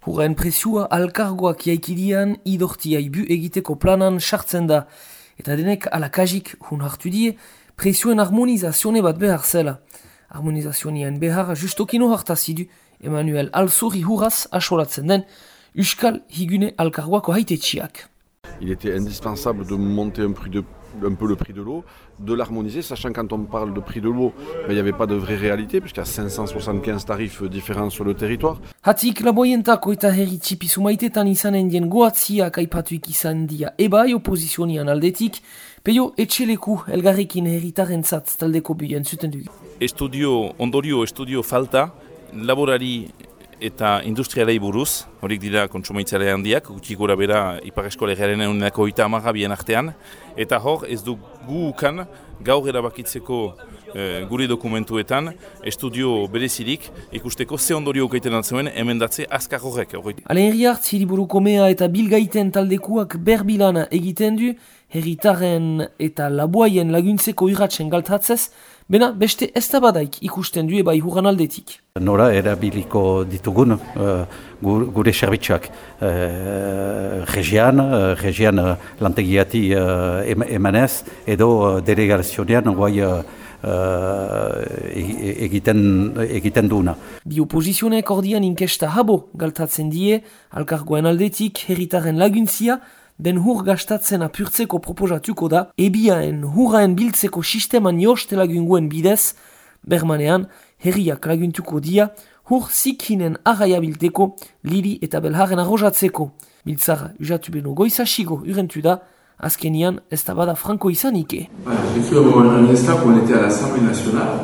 Hurren presioa alkargoak jaikidian idortia ibu egiteko planan sartzen da. Eta denek alakajik hun hartu die presioen harmonizazione bat behar zela. Harmonizazionien behar justokino hartazidu Emmanuel Alzuri huraz asolatzen den Euskal Higune alkargoako haitetxiak. Il était indispensable de monter un, prix de, un peu le prix de l'eau, de l'harmoniser, sachant quand on parle de prix de l'eau, il n'y avait pas de vraie réalité, puisqu'il y a 575 tarifs différents sur le territoire. Hatik laboientako eta herri txipizu maitetan izanen dien goatziak aipatuik izan dia ebai oposizionian aldetik, peio etxeleku elgarrekin herritaren zatz taldeko bilen zuten dugu. Estudio, ondorio estudio falta, laborari eta industrialei buruz, horik dira kontsumaitzaile handiak, gutxi gora bera Ipar Eskolegiaren unenako oita amagabien artean, eta hor ez du gu ukan gaur erabakitzeko e, gure dokumentuetan estudio berezirik ikusteko ze ondorio ukaiten altzuen emendatze azkar horrek. Alen herri hartz hiriburuko mea eta bilgaiten taldekuak berbilana egiten du, herritaren eta laboaien laguntzeko irratzen galtatzez, Bena, beste ez da badaik ikusten du eba ihuran aldetik. Nora erabiliko ditugun uh, gure serbitxak. Uh, regian, uh, regian uh, lantegiati uh, emanez, edo uh, delegazionean guai uh, egiten, egiten duena. Bi oposizionek ordian inkesta habo galtatzen die, alkargoen aldetik, herritaren laguntzia, den hur gastatzen apurtzeko proposatuko da, ebiaen hurraen biltzeko sisteman joste lagunguen bidez, bermanean, herriak laguntuko dia, hur zikinen arraia bilteko, liri eta belharen arrojatzeko. Biltzara, usatu beno goizasigo urentu da, azkenian ez da bada franko izanike. Voilà, j'ai cru avoir un instant qu'on était à l'Assemblée nationale,